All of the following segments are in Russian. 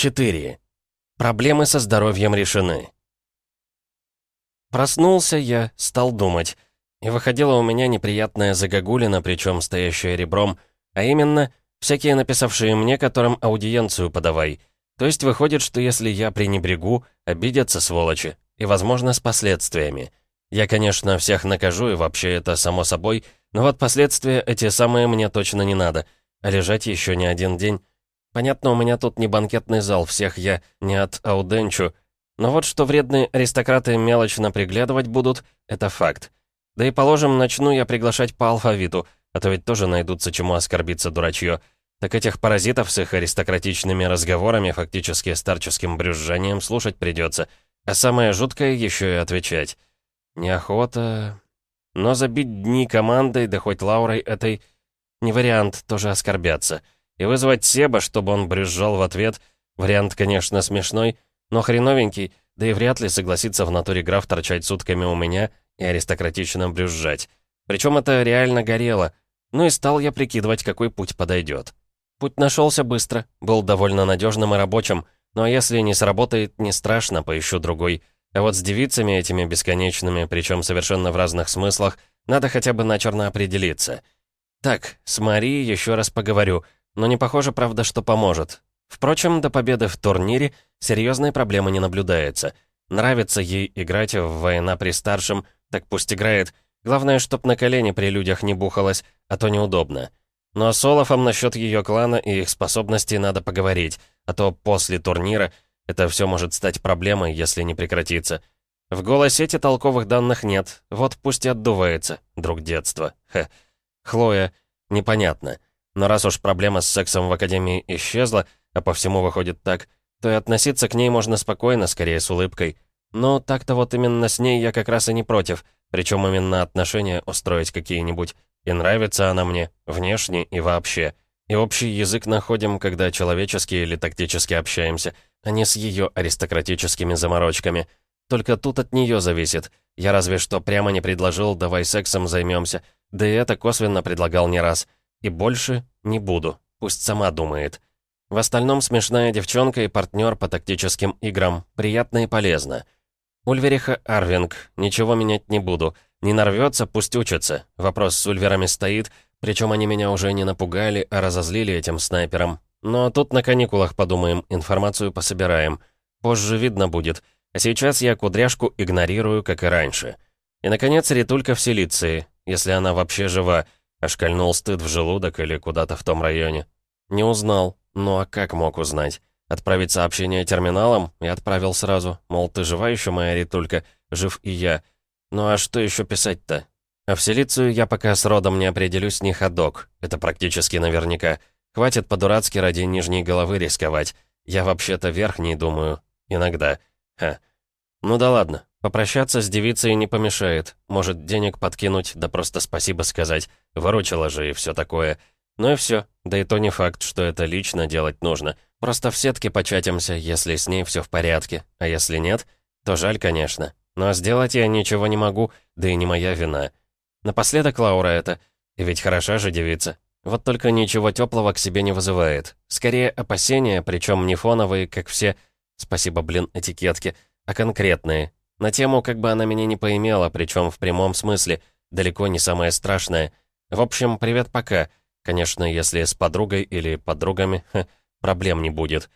4. Проблемы со здоровьем решены. Проснулся я, стал думать. И выходила у меня неприятная загогулина, причем стоящая ребром, а именно, всякие написавшие мне, которым аудиенцию подавай. То есть выходит, что если я пренебрегу, обидятся сволочи, и, возможно, с последствиями. Я, конечно, всех накажу, и вообще это само собой, но вот последствия эти самые мне точно не надо, а лежать еще не один день. Понятно, у меня тут не банкетный зал, всех я не от ауденчу, но вот что вредные аристократы мелочно приглядывать будут, это факт. Да и положим, начну я приглашать по алфавиту, а то ведь тоже найдутся чему оскорбиться дурачье. Так этих паразитов с их аристократичными разговорами, фактически старческим брюзжанием, слушать придется. А самое жуткое еще и отвечать. Неохота... Но забить дни командой, да хоть Лаурой этой... Не вариант, тоже оскорбятся. И вызвать Себа, чтобы он брюзжал в ответ, вариант, конечно, смешной, но хреновенький, да и вряд ли согласится в натуре граф торчать сутками у меня и аристократично брюзжать. Причем это реально горело. Ну и стал я прикидывать, какой путь подойдет. Путь нашелся быстро, был довольно надежным и рабочим, а если не сработает, не страшно, поищу другой. А вот с девицами этими бесконечными, причем совершенно в разных смыслах, надо хотя бы начерно определиться. Так, с Марией еще раз поговорю — но не похоже, правда, что поможет. Впрочем, до победы в турнире серьезной проблемы не наблюдается. Нравится ей играть в «Война при старшем», так пусть играет. Главное, чтоб на колени при людях не бухалась, а то неудобно. Но с Олафом насчет ее клана и их способностей надо поговорить, а то после турнира это все может стать проблемой, если не прекратится. В голосете толковых данных нет, вот пусть и отдувается, друг детства. Хе. Хлоя, непонятно. Но раз уж проблема с сексом в Академии исчезла, а по всему выходит так, то и относиться к ней можно спокойно, скорее с улыбкой. Но так-то вот именно с ней я как раз и не против, причем именно отношения устроить какие-нибудь. И нравится она мне, внешне и вообще. И общий язык находим, когда человечески или тактически общаемся, а не с ее аристократическими заморочками. Только тут от нее зависит. Я разве что прямо не предложил «давай сексом займемся», да и это косвенно предлагал не раз — и больше не буду. Пусть сама думает. В остальном смешная девчонка и партнер по тактическим играм. Приятно и полезно. Ульвериха Арвинг. Ничего менять не буду. Не нарвется, пусть учится. Вопрос с Ульверами стоит, причем они меня уже не напугали, а разозлили этим снайпером. Но тут на каникулах подумаем, информацию пособираем. Позже видно будет. А сейчас я кудряшку игнорирую, как и раньше. И, наконец, Ритулька в Силиции, если она вообще жива. Ошкальнул стыд в желудок или куда-то в том районе. Не узнал. Ну а как мог узнать? Отправить сообщение терминалом и отправил сразу. Мол, ты жива еще, моя ритулька? Жив и я. Ну а что еще писать-то? А в Селицию я пока с родом не определюсь ни ходок. Это практически наверняка. Хватит по-дурацки ради нижней головы рисковать. Я вообще-то верхний думаю. Иногда. Ха. Ну да ладно. Попрощаться с девицей не помешает. Может, денег подкинуть, да просто спасибо сказать. Выручила же и все такое. Ну и все. Да и то не факт, что это лично делать нужно. Просто в сетке початимся, если с ней все в порядке. А если нет, то жаль, конечно. Но сделать я ничего не могу, да и не моя вина. Напоследок Лаура это. И ведь хороша же девица. Вот только ничего теплого к себе не вызывает. Скорее опасения, причем не фоновые, как все... Спасибо, блин, этикетки, а конкретные, на тему, как бы она меня не поимела, причем в прямом смысле, далеко не самое страшное. В общем, привет пока. Конечно, если с подругой или подругами, ха, проблем не будет.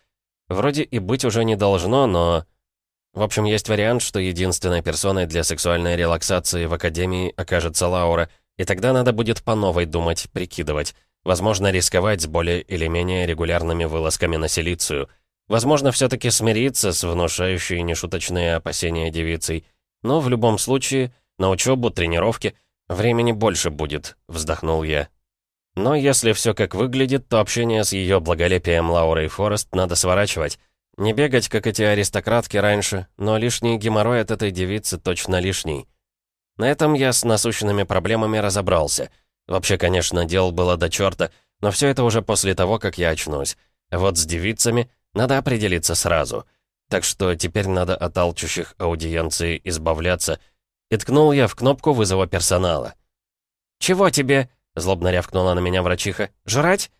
Вроде и быть уже не должно, но... В общем, есть вариант, что единственной персоной для сексуальной релаксации в Академии окажется Лаура, и тогда надо будет по новой думать, прикидывать. Возможно, рисковать с более или менее регулярными вылазками на Силицию — Возможно, все-таки смириться с внушающей нешуточные опасения девицей. Но в любом случае, на учебу, тренировки времени больше будет, вздохнул я. Но если все как выглядит, то общение с ее благолепием Лаурой Форест надо сворачивать. Не бегать, как эти аристократки раньше, но лишний геморрой от этой девицы точно лишний. На этом я с насущными проблемами разобрался. Вообще, конечно, дел было до черта, но все это уже после того, как я очнусь. вот с девицами надо определиться сразу. Так что теперь надо от алчущих аудиенции избавляться. И ткнул я в кнопку вызова персонала. «Чего тебе?» — злобно рявкнула на меня врачиха. «Жрать?»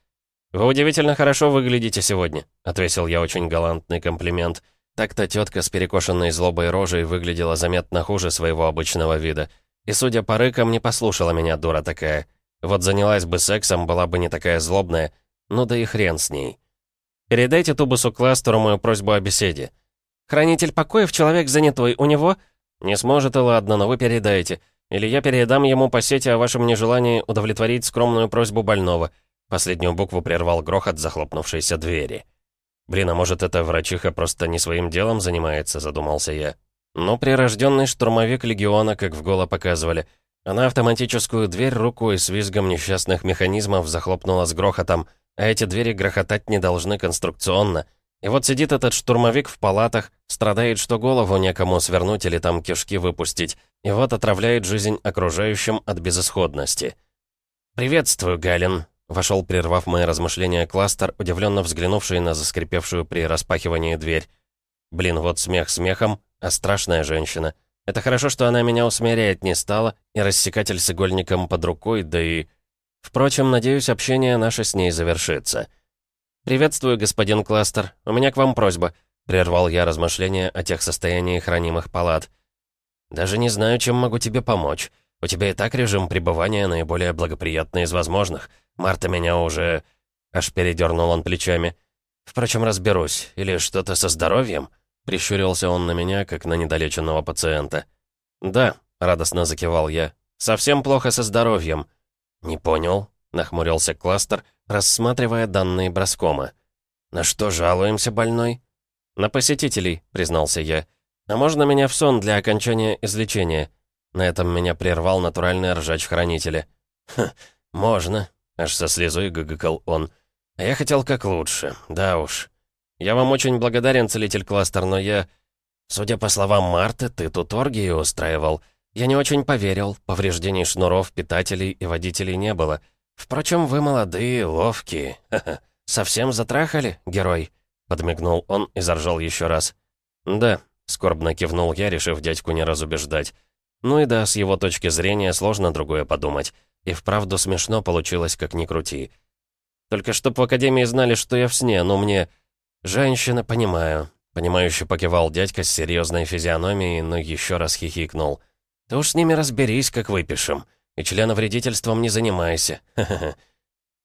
«Вы удивительно хорошо выглядите сегодня», — ответил я очень галантный комплимент. Так-то тетка с перекошенной злобой рожей выглядела заметно хуже своего обычного вида. И, судя по рыкам, не послушала меня, дура такая. Вот занялась бы сексом, была бы не такая злобная. Ну да и хрен с ней. Передайте Тубусу Кластеру мою просьбу о беседе. Хранитель покоев, человек занятой, у него... Не сможет и ладно, но вы передайте. Или я передам ему по сети о вашем нежелании удовлетворить скромную просьбу больного. Последнюю букву прервал грохот захлопнувшейся двери. «Блин, а может, эта врачиха просто не своим делом занимается?» — задумался я. Но прирожденный штурмовик Легиона, как в голо показывали. Она автоматическую дверь рукой с визгом несчастных механизмов захлопнула с грохотом, а эти двери грохотать не должны конструкционно. И вот сидит этот штурмовик в палатах, страдает, что голову некому свернуть или там кишки выпустить, и вот отравляет жизнь окружающим от безысходности. «Приветствую, Галин», — вошел, прервав мои размышления, кластер, удивленно взглянувший на заскрипевшую при распахивании дверь. «Блин, вот смех смехом, а страшная женщина. Это хорошо, что она меня усмиряет не стала, и рассекатель с игольником под рукой, да и...» Впрочем, надеюсь, общение наше с ней завершится. «Приветствую, господин Кластер. У меня к вам просьба», — прервал я размышления о тех состояниях хранимых палат. «Даже не знаю, чем могу тебе помочь. У тебя и так режим пребывания наиболее благоприятный из возможных. Марта меня уже...» Аж передернул он плечами. «Впрочем, разберусь. Или что-то со здоровьем?» Прищурился он на меня, как на недолеченного пациента. «Да», — радостно закивал я. «Совсем плохо со здоровьем. «Не понял», — нахмурился кластер, рассматривая данные броскома. «На что жалуемся, больной?» «На посетителей», — признался я. «А можно меня в сон для окончания излечения?» На этом меня прервал натуральный ржач хранителя. «Хм, можно», — аж со слезой гыгыкал он. «А я хотел как лучше, да уж. Я вам очень благодарен, целитель кластер, но я...» «Судя по словам Марты, ты тут оргии устраивал. Я не очень поверил, повреждений шнуров, питателей и водителей не было. Впрочем, вы молодые, ловкие. Совсем затрахали, герой?» Подмигнул он и заржал еще раз. «Да», — скорбно кивнул я, решив дядьку не разубеждать. «Ну и да, с его точки зрения сложно другое подумать. И вправду смешно получилось, как ни крути. Только чтоб в Академии знали, что я в сне, но мне... Женщина, понимаю». Понимающе покивал дядька с серьезной физиономией, но еще раз хихикнул. Ты уж с ними разберись, как выпишем. И членовредительством не занимайся.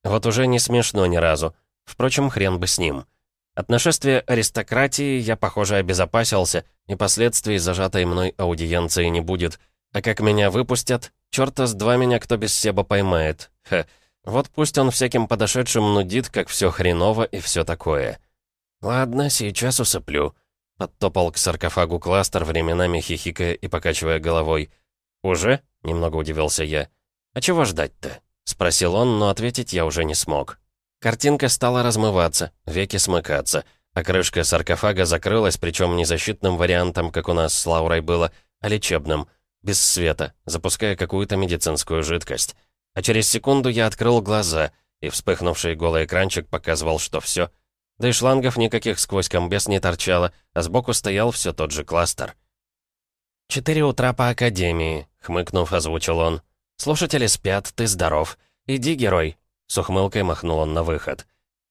Вот уже не смешно ни разу. Впрочем, хрен бы с ним. От нашествия аристократии я, похоже, обезопасился, и последствий зажатой мной аудиенции не будет. А как меня выпустят, черта с два меня кто без себа поймает. Ха. Вот пусть он всяким подошедшим нудит, как все хреново и все такое. Ладно, сейчас усыплю. Подтопал к саркофагу кластер, временами хихикая и покачивая головой. «Уже?» — немного удивился я. «А чего ждать-то?» — спросил он, но ответить я уже не смог. Картинка стала размываться, веки смыкаться, а крышка саркофага закрылась, причем не защитным вариантом, как у нас с Лаурой было, а лечебным, без света, запуская какую-то медицинскую жидкость. А через секунду я открыл глаза, и вспыхнувший голый экранчик показывал, что все, да и шлангов никаких сквозь комбез не торчало, а сбоку стоял все тот же кластер. «Четыре утра по Академии», — хмыкнув, озвучил он. «Слушатели спят, ты здоров. Иди, герой». С ухмылкой махнул он на выход.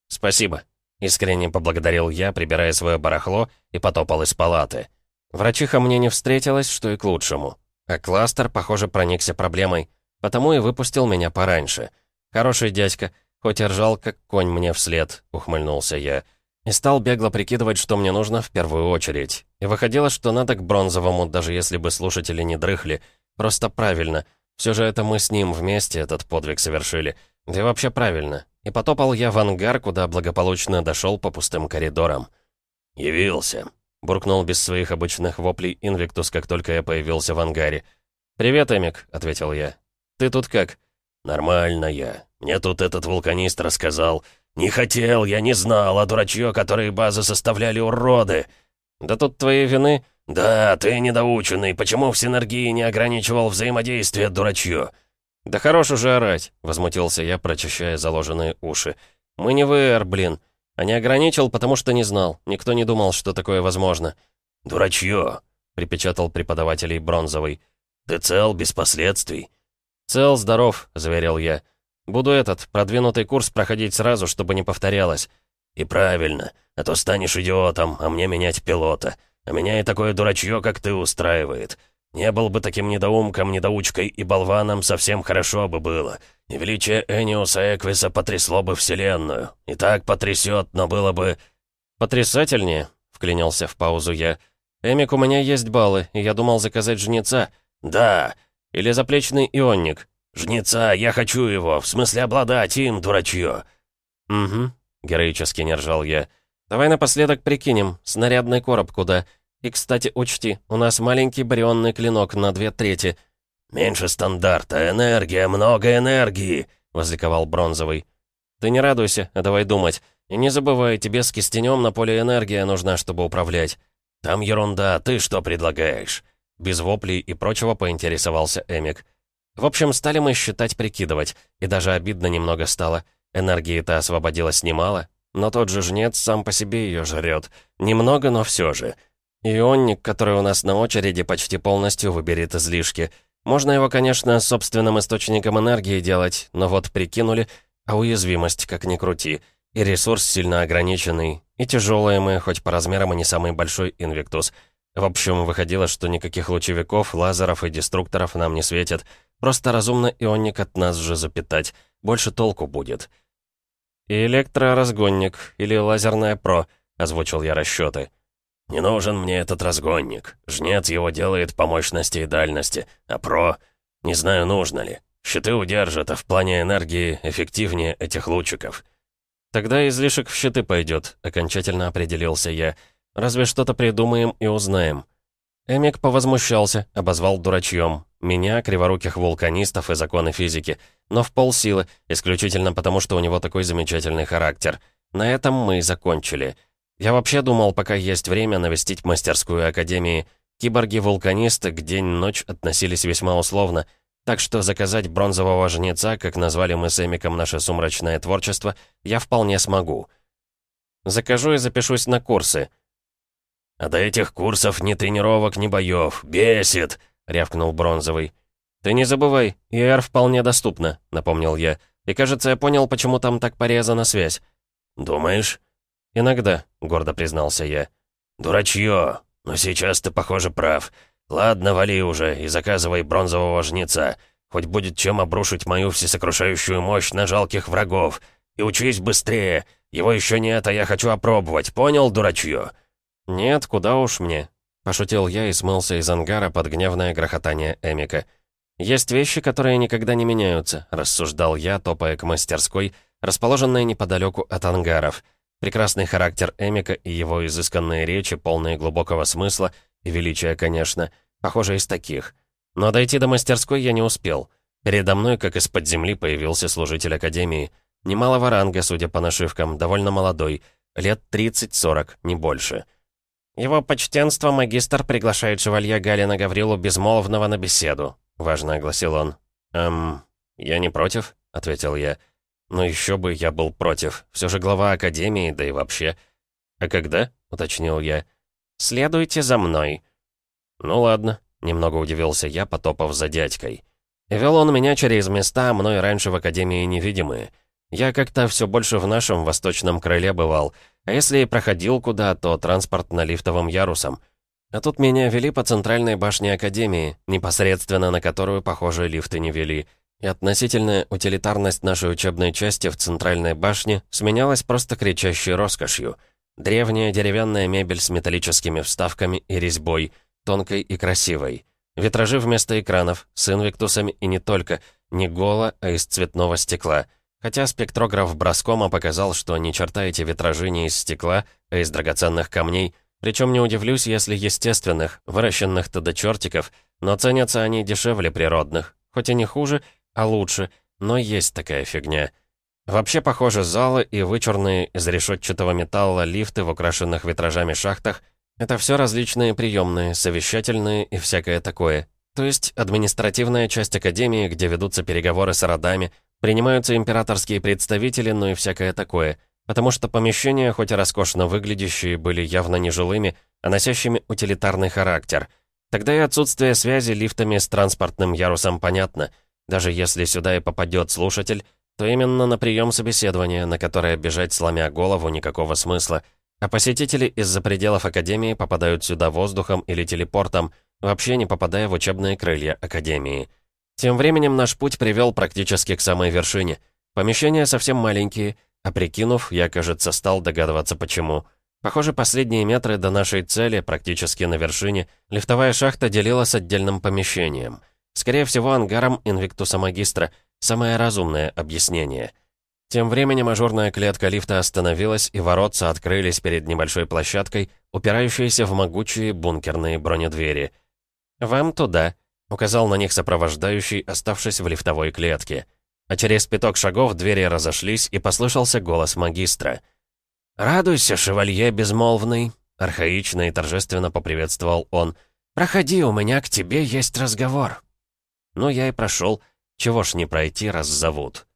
«Спасибо», — искренне поблагодарил я, прибирая свое барахло, и потопал из палаты. Врачиха мне не встретилась, что и к лучшему. А кластер, похоже, проникся проблемой, потому и выпустил меня пораньше. Хороший дядька, Хоть и ржал, как конь мне вслед, ухмыльнулся я. И стал бегло прикидывать, что мне нужно в первую очередь. И выходило, что надо к бронзовому, даже если бы слушатели не дрыхли. Просто правильно. Все же это мы с ним вместе этот подвиг совершили. Да и вообще правильно. И потопал я в ангар, куда благополучно дошел по пустым коридорам. «Явился», — буркнул без своих обычных воплей Инвиктус, как только я появился в ангаре. «Привет, Эмик», — ответил я. «Ты тут как?» «Нормально я. Мне тут этот вулканист рассказал. Не хотел, я не знал, а дурачье, которые базы составляли уроды. Да тут твоей вины... Да, ты недоученный. Почему в синергии не ограничивал взаимодействие, дурачье? Да хорош уже орать, возмутился я, прочищая заложенные уши. Мы не ВР, блин. А не ограничил, потому что не знал. Никто не думал, что такое возможно. «Дурачье!» — припечатал преподавателей Бронзовый. «Ты цел, без последствий?» «Цел, здоров», — заверил я. Буду этот, продвинутый курс проходить сразу, чтобы не повторялось». «И правильно, а то станешь идиотом, а мне менять пилота. А меня и такое дурачье, как ты, устраивает. Не был бы таким недоумком, недоучкой и болваном, совсем хорошо бы было. И величие Эниуса Эквиса потрясло бы Вселенную. И так потрясет, но было бы...» «Потрясательнее», — вклинился в паузу я. «Эмик, у меня есть баллы, и я думал заказать жнеца». «Да». «Или заплечный ионник». «Жнеца, я хочу его, в смысле обладать им, дурачье». «Угу», — героически не ржал я. «Давай напоследок прикинем, снарядный короб куда. И, кстати, учти, у нас маленький барионный клинок на две трети». «Меньше стандарта, энергия, много энергии», — возликовал Бронзовый. «Ты не радуйся, а давай думать. И не забывай, тебе с кистенем на поле энергия нужна, чтобы управлять». «Там ерунда, ты что предлагаешь?» Без воплей и прочего поинтересовался Эмик. В общем, стали мы считать, прикидывать, и даже обидно немного стало. Энергии-то освободилось немало, но тот же жнец сам по себе ее жрет. Немного, но все же. Ионник, который у нас на очереди, почти полностью выберет излишки. Можно его, конечно, собственным источником энергии делать, но вот прикинули, а уязвимость, как ни крути. И ресурс сильно ограниченный, и тяжелые мы, хоть по размерам и не самый большой инвиктус. В общем, выходило, что никаких лучевиков, лазеров и деструкторов нам не светит. Просто разумно ионник от нас же запитать. Больше толку будет. «И электроразгонник, или лазерная ПРО», — озвучил я расчеты. «Не нужен мне этот разгонник. Жнец его делает по мощности и дальности. А ПРО... Не знаю, нужно ли. Щиты удержат, а в плане энергии эффективнее этих лучиков». «Тогда излишек в щиты пойдет», — окончательно определился я. «Разве что-то придумаем и узнаем». Эмик повозмущался, обозвал дурачьем. Меня, криворуких вулканистов и законы физики. Но в полсилы, исключительно потому, что у него такой замечательный характер. На этом мы и закончили. Я вообще думал, пока есть время, навестить мастерскую академии. Киборги-вулканисты к день-ночь относились весьма условно. Так что заказать бронзового жнеца, как назвали мы с Эмиком наше сумрачное творчество, я вполне смогу. Закажу и запишусь на курсы. «А до этих курсов ни тренировок, ни боев. Бесит!» — рявкнул Бронзовый. «Ты не забывай, ИР вполне доступна», — напомнил я. «И кажется, я понял, почему там так порезана связь». «Думаешь?» «Иногда», — гордо признался я. «Дурачье! Но сейчас ты, похоже, прав. Ладно, вали уже и заказывай бронзового жнеца. Хоть будет чем обрушить мою всесокрушающую мощь на жалких врагов. И учись быстрее. Его еще нет, а я хочу опробовать. Понял, дурачье?» «Нет, куда уж мне», — пошутил я и смылся из ангара под гневное грохотание Эмика. «Есть вещи, которые никогда не меняются», — рассуждал я, топая к мастерской, расположенной неподалеку от ангаров. Прекрасный характер Эмика и его изысканные речи, полные глубокого смысла и величия, конечно, похоже, из таких. Но дойти до мастерской я не успел. Передо мной, как из-под земли, появился служитель Академии. Немалого ранга, судя по нашивкам, довольно молодой, лет 30-40, не больше. «Его почтенство магистр приглашает шевалье Галина Гаврилу Безмолвного на беседу», — важно огласил он. «Эм, я не против», — ответил я. «Но еще бы я был против. Все же глава Академии, да и вообще». «А когда?» — уточнил я. «Следуйте за мной». «Ну ладно», — немного удивился я, потопав за дядькой. вел он меня через места, мной раньше в Академии невидимые. Я как-то все больше в нашем восточном крыле бывал, а если и проходил куда, то транспорт на лифтовом ярусом. А тут меня вели по центральной башне Академии, непосредственно на которую, похоже, лифты не вели. И относительная утилитарность нашей учебной части в центральной башне сменялась просто кричащей роскошью. Древняя деревянная мебель с металлическими вставками и резьбой, тонкой и красивой. Витражи вместо экранов, с инвиктусами и не только, не голо, а из цветного стекла — Хотя спектрограф Броскома показал, что ни черта эти витражи не из стекла, а из драгоценных камней, причем не удивлюсь, если естественных, выращенных-то до чертиков, но ценятся они дешевле природных. Хоть и не хуже, а лучше, но есть такая фигня. Вообще, похоже, залы и вычурные из решетчатого металла лифты в украшенных витражами шахтах — это все различные приемные, совещательные и всякое такое. То есть административная часть Академии, где ведутся переговоры с родами, Принимаются императорские представители, ну и всякое такое, потому что помещения, хоть и роскошно выглядящие, были явно не жилыми, а носящими утилитарный характер. Тогда и отсутствие связи лифтами с транспортным ярусом понятно. Даже если сюда и попадет слушатель, то именно на прием собеседования, на которое бежать сломя голову никакого смысла, а посетители из-за пределов Академии попадают сюда воздухом или телепортом, вообще не попадая в учебные крылья Академии. Тем временем наш путь привел практически к самой вершине. Помещения совсем маленькие, а прикинув, я, кажется, стал догадываться почему. Похоже, последние метры до нашей цели, практически на вершине, лифтовая шахта делилась отдельным помещением. Скорее всего, ангаром Инвиктуса Магистра. Самое разумное объяснение. Тем временем ажурная клетка лифта остановилась, и воротца открылись перед небольшой площадкой, упирающейся в могучие бункерные бронедвери. «Вам туда», — указал на них сопровождающий, оставшись в лифтовой клетке. А через пяток шагов двери разошлись, и послышался голос магистра. «Радуйся, шевалье безмолвный», — архаично и торжественно поприветствовал он. «Проходи, у меня к тебе есть разговор». Ну, я и прошел. Чего ж не пройти, раз зовут.